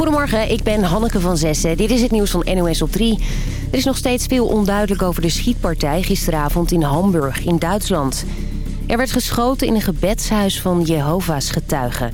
Goedemorgen, ik ben Hanneke van Zessen. Dit is het nieuws van NOS op 3. Er is nog steeds veel onduidelijk over de schietpartij gisteravond in Hamburg in Duitsland. Er werd geschoten in een gebedshuis van Jehovah's getuigen.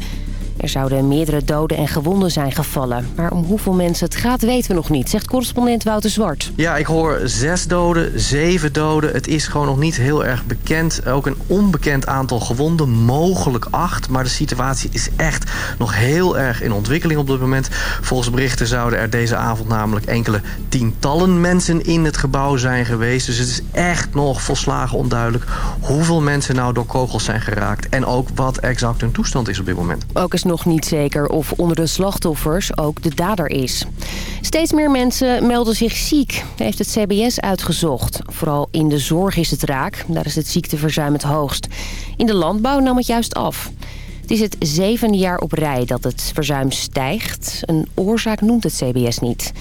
Er zouden meerdere doden en gewonden zijn gevallen. Maar om hoeveel mensen het gaat weten we nog niet, zegt correspondent Wouter Zwart. Ja, ik hoor zes doden, zeven doden. Het is gewoon nog niet heel erg bekend. Ook een onbekend aantal gewonden, mogelijk acht. Maar de situatie is echt nog heel erg in ontwikkeling op dit moment. Volgens berichten zouden er deze avond namelijk enkele tientallen mensen in het gebouw zijn geweest. Dus het is echt nog volslagen onduidelijk hoeveel mensen nou door kogels zijn geraakt. En ook wat exact hun toestand is op dit moment. Ook is nog niet zeker of onder de slachtoffers ook de dader is. Steeds meer mensen melden zich ziek, heeft het CBS uitgezocht. Vooral in de zorg is het raak, daar is het ziekteverzuim het hoogst. In de landbouw nam het juist af. Het is het zevende jaar op rij dat het verzuim stijgt. Een oorzaak noemt het CBS niet.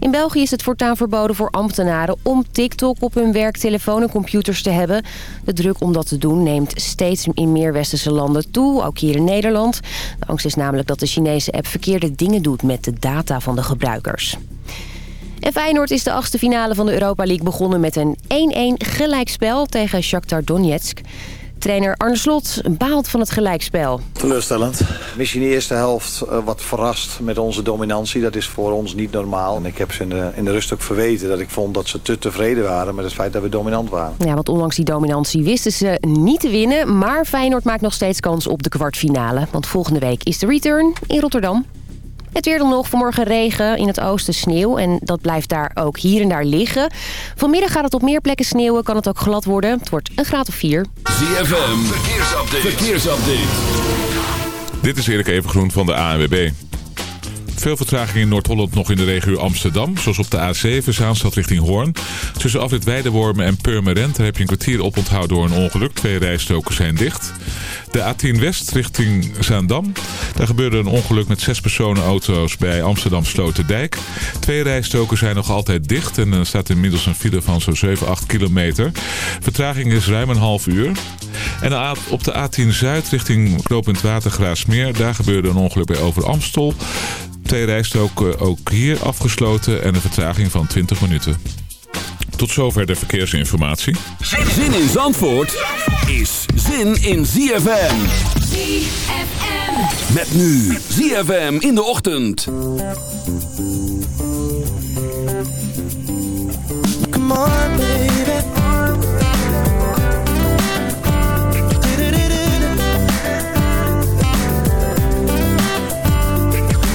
In België is het voortaan verboden voor ambtenaren om TikTok op hun werk, telefoon en computers te hebben. De druk om dat te doen neemt steeds in meer westerse landen toe, ook hier in Nederland. De angst is namelijk dat de Chinese app verkeerde dingen doet met de data van de gebruikers. En Feyenoord is de achtste finale van de Europa League begonnen met een 1-1 gelijkspel tegen Shakhtar Donetsk. Trainer Arne Slot baalt van het gelijkspel. Teleurstellend. Misschien de eerste helft uh, wat verrast met onze dominantie. Dat is voor ons niet normaal. En ik heb ze in de, in de rust ook verweten dat ik vond dat ze te tevreden waren... met het feit dat we dominant waren. Ja, want ondanks die dominantie wisten ze niet te winnen. Maar Feyenoord maakt nog steeds kans op de kwartfinale. Want volgende week is de return in Rotterdam. Het weer dan nog, vanmorgen regen, in het oosten sneeuw. En dat blijft daar ook hier en daar liggen. Vanmiddag gaat het op meer plekken sneeuwen, kan het ook glad worden. Het wordt een graad of 4. ZFM, verkeersupdate. verkeersupdate. Dit is Erik Evengroen van de ANWB. Veel vertraging in Noord-Holland nog in de regio Amsterdam. Zoals op de A7, Zaanstad richting Hoorn. Tussen afrit Weidewormen en Purmerend heb je een kwartier oponthoud door een ongeluk. Twee rijstoken zijn dicht. De A10 West richting Zaandam. Daar gebeurde een ongeluk met zes personenauto's bij Amsterdam Sloterdijk. Twee rijstoken zijn nog altijd dicht en er staat inmiddels een file van zo'n 7, 8 kilometer. Vertraging is ruim een half uur. En op de A10 Zuid richting knooppunt Watergraasmeer. Daar gebeurde een ongeluk bij Over Amstel. Twee rijstoken ook hier afgesloten en een vertraging van 20 minuten. Tot zover de verkeersinformatie. Zin in Zandvoort is zin in ZFM. ZFM. Met nu ZFM in de ochtend. Come on, baby.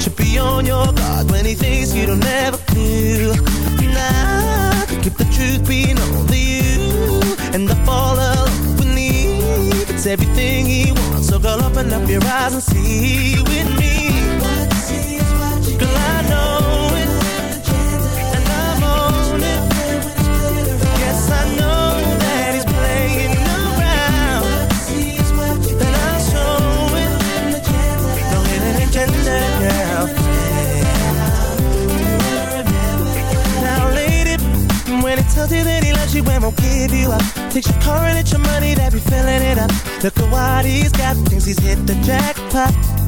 should be on your guard when he thinks you don't ever do. To keep the truth being only you, and I fall alone beneath. It's everything he wants, so girl, open up your eyes and see with me. Girl, I know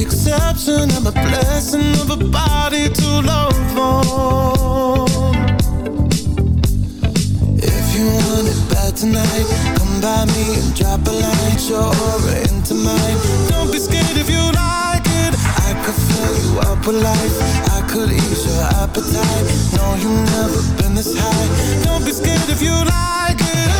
The exception, I'm a blessing of a body to love on. If you want it bad tonight, come by me and drop a line, show her into mine. Don't be scared if you like it. I could fill you up with life. I could ease your appetite. No, you've never been this high. Don't be scared if you like it.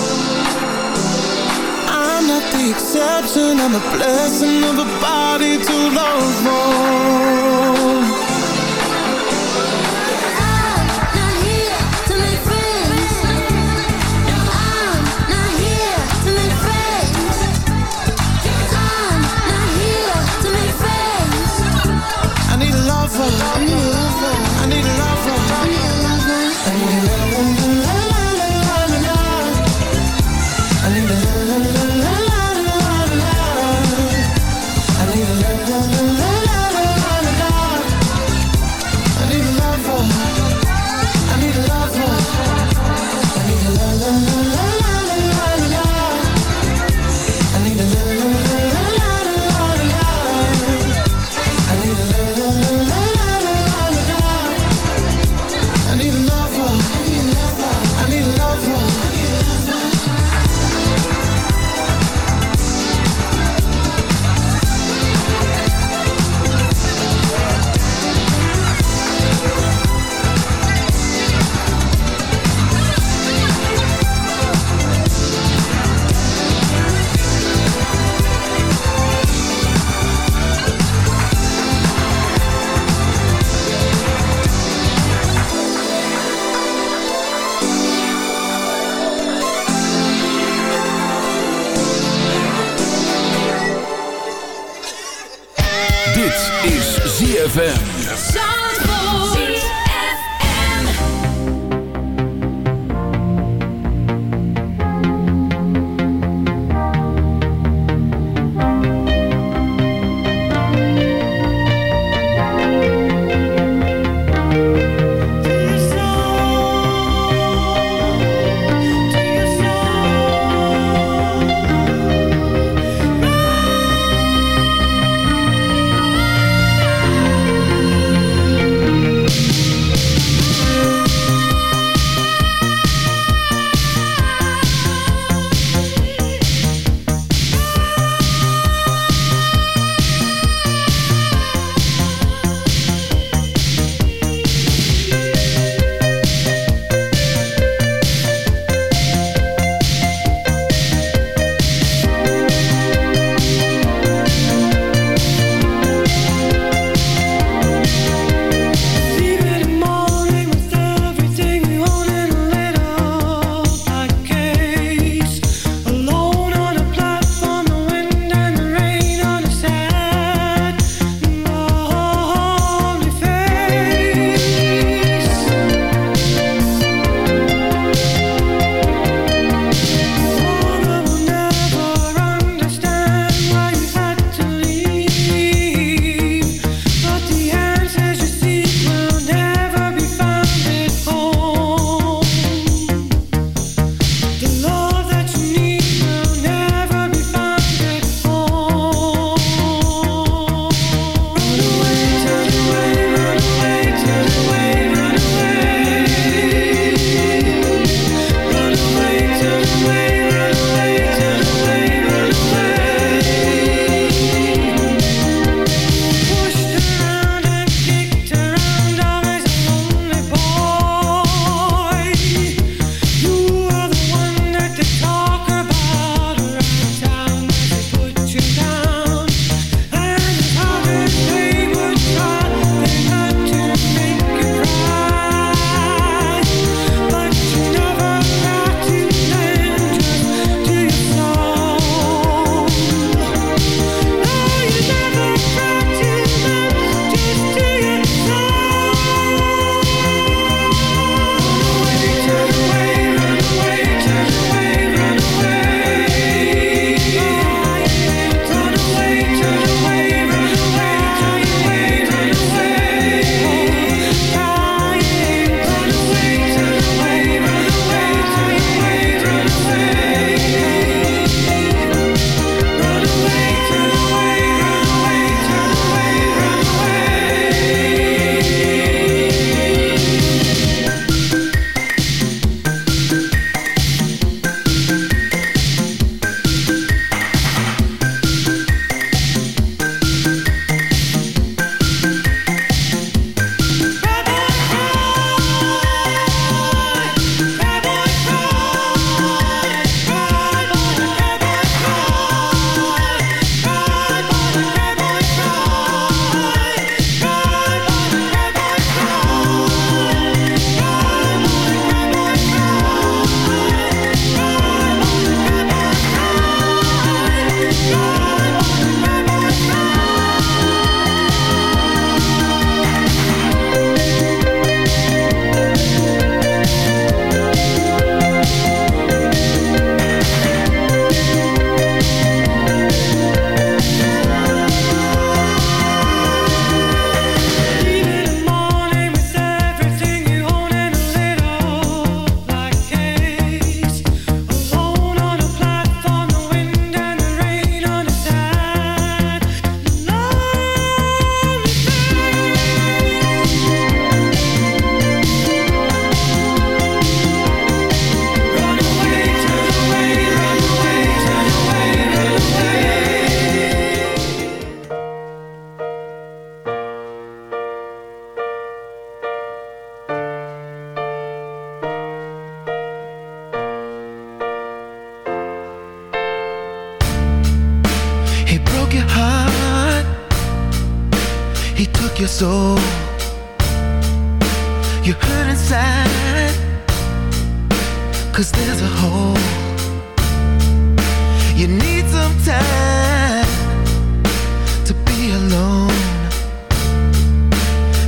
deception and the blessing of a body too low for.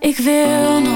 Ik wil nog.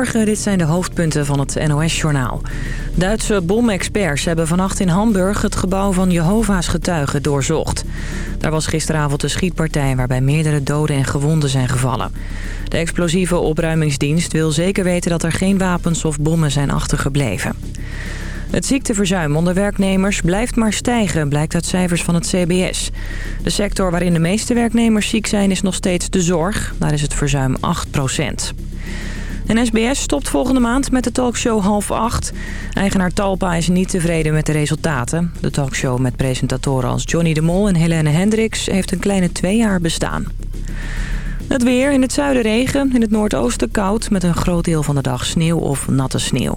Dit zijn de hoofdpunten van het NOS-journaal. Duitse bomexperts hebben vannacht in Hamburg het gebouw van Jehovah's getuigen doorzocht. Daar was gisteravond een schietpartij waarbij meerdere doden en gewonden zijn gevallen. De explosieve opruimingsdienst wil zeker weten dat er geen wapens of bommen zijn achtergebleven. Het ziekteverzuim onder werknemers blijft maar stijgen, blijkt uit cijfers van het CBS. De sector waarin de meeste werknemers ziek zijn is nog steeds de zorg. Daar is het verzuim 8 procent. En SBS stopt volgende maand met de talkshow half acht. Eigenaar Talpa is niet tevreden met de resultaten. De talkshow met presentatoren als Johnny de Mol en Helene Hendricks... heeft een kleine twee jaar bestaan. Het weer, in het zuiden regen, in het noordoosten koud... met een groot deel van de dag sneeuw of natte sneeuw.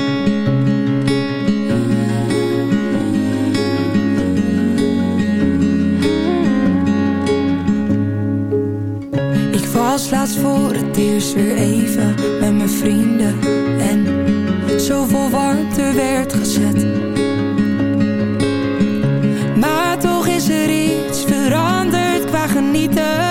laatst voor het eerst weer even met mijn vrienden. En zoveel warmte werd gezet. Maar toch is er iets veranderd qua genieten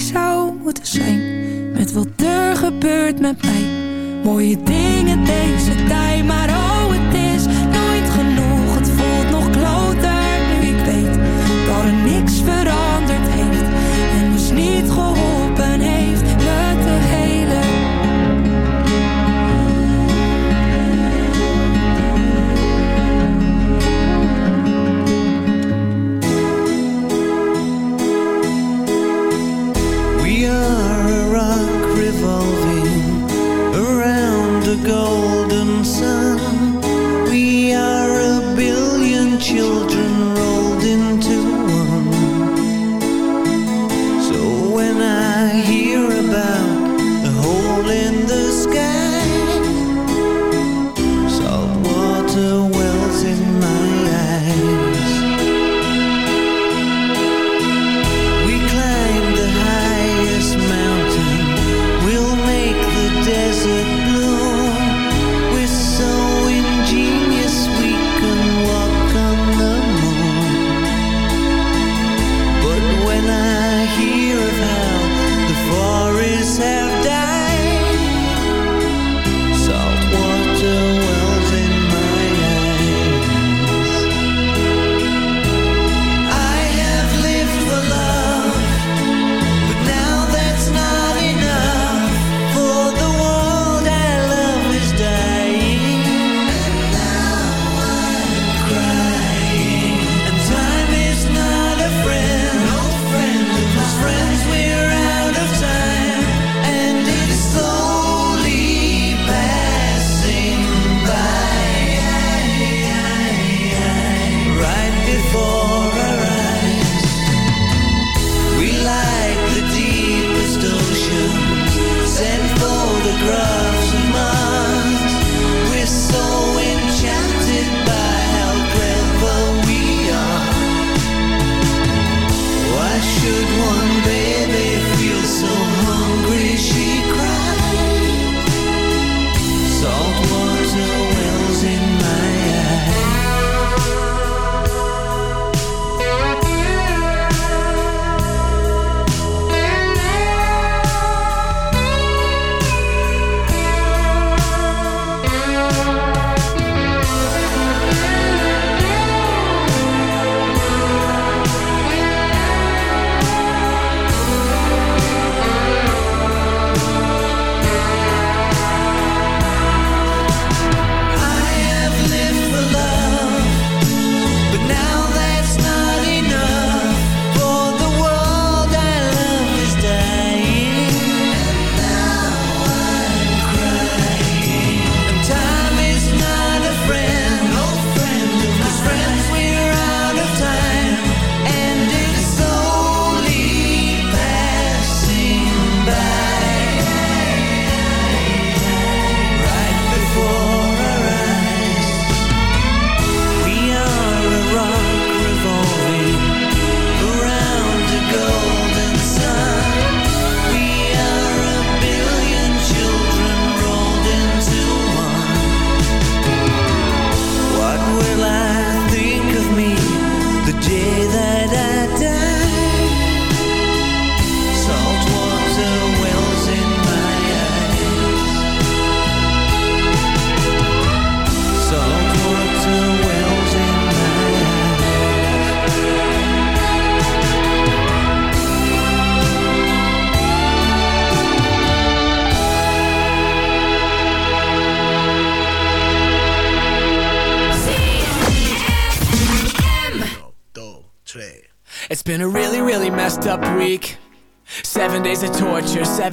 zou moeten zijn. Met wat er gebeurt met mij. Mooie dingen deze tijd, maar oh het is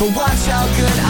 but watch how good I'll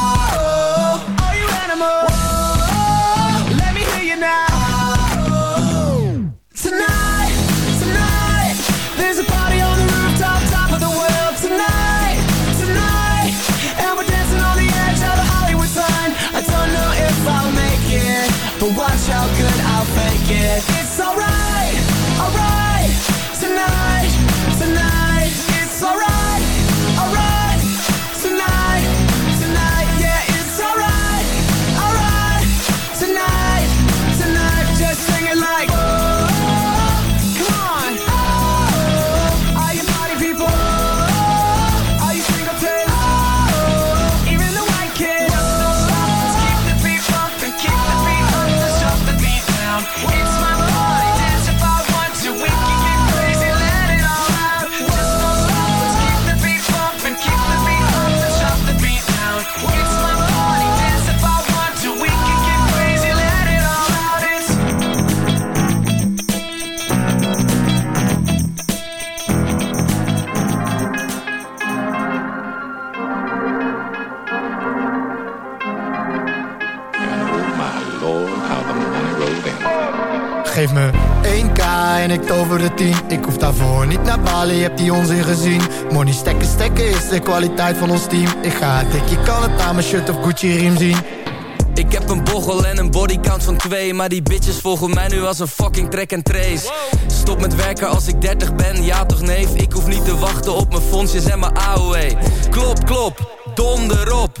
summer de 10 Ik hoef daarvoor niet naar Bali, heb die onzin gezien. Money stekken, stekken is de kwaliteit van ons team. Ik ga dik, je kan het aan mijn shirt of Gucci riem zien. Ik heb een bochel en een bodycount van twee Maar die bitches volgen mij nu als een fucking track and trace. Stop met werken als ik 30 ben, ja toch neef? Ik hoef niet te wachten op mijn fondsjes en mijn AOE Klop, klop, donder op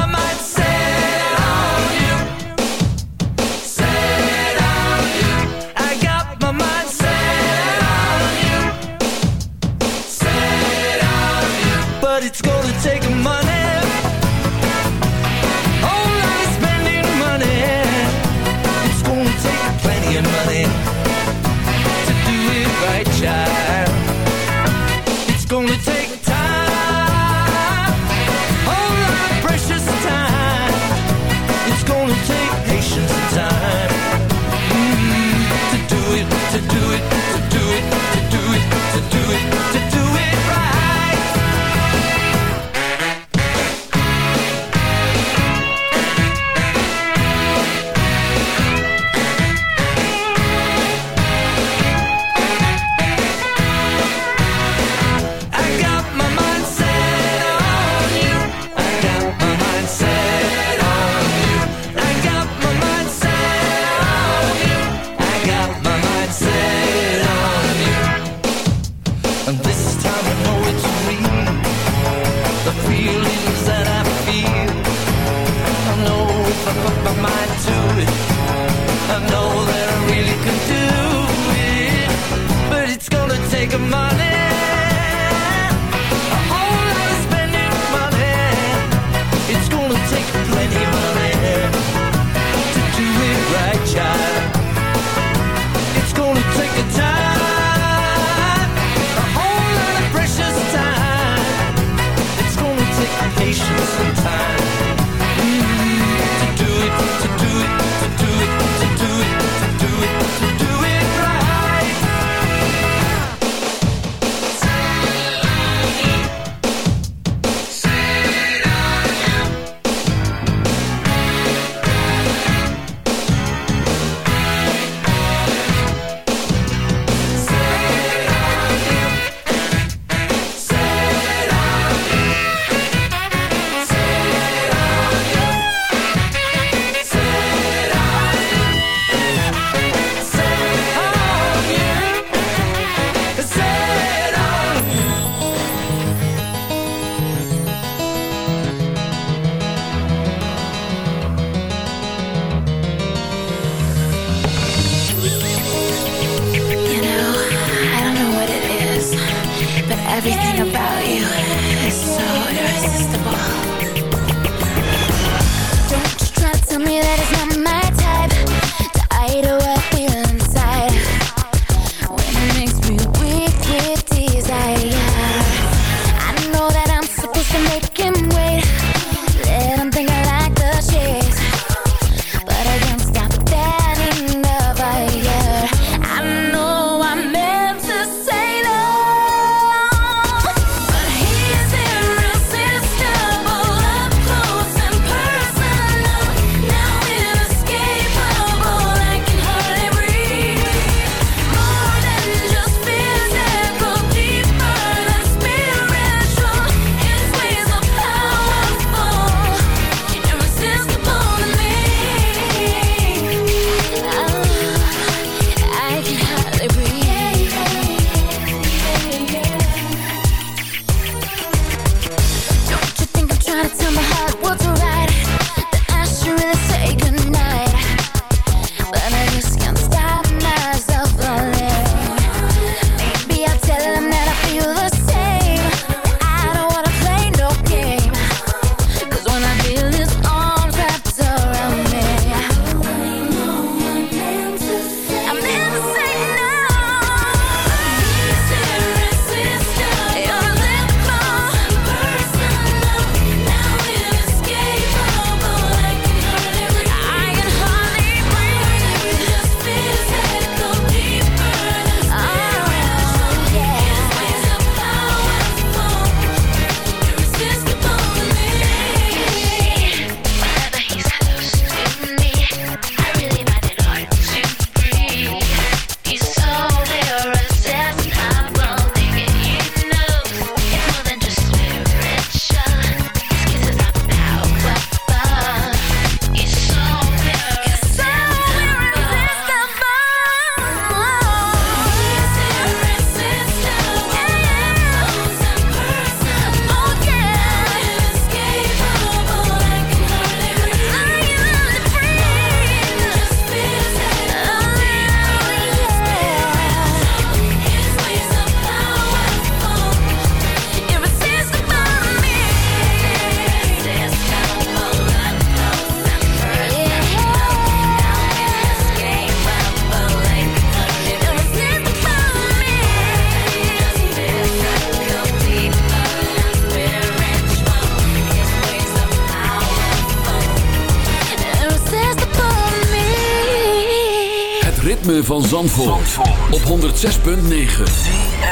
ritme van Zandvoort, op 106.9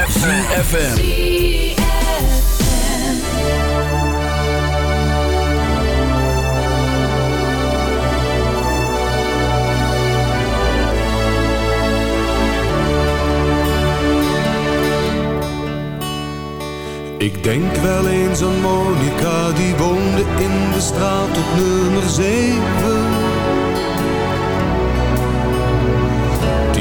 CFFM Ik denk wel eens aan Monica, die woonde in de straat op nummer 7.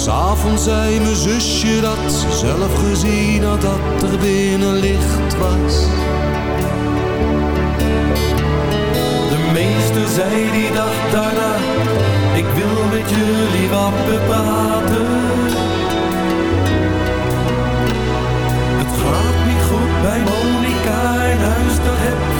S'avonds zei mijn zusje dat ze zelf gezien had dat er binnen licht was. De meester zei die dag daarna, ik wil met jullie wat praten. Het gaat niet goed bij Monica in huis, dat heb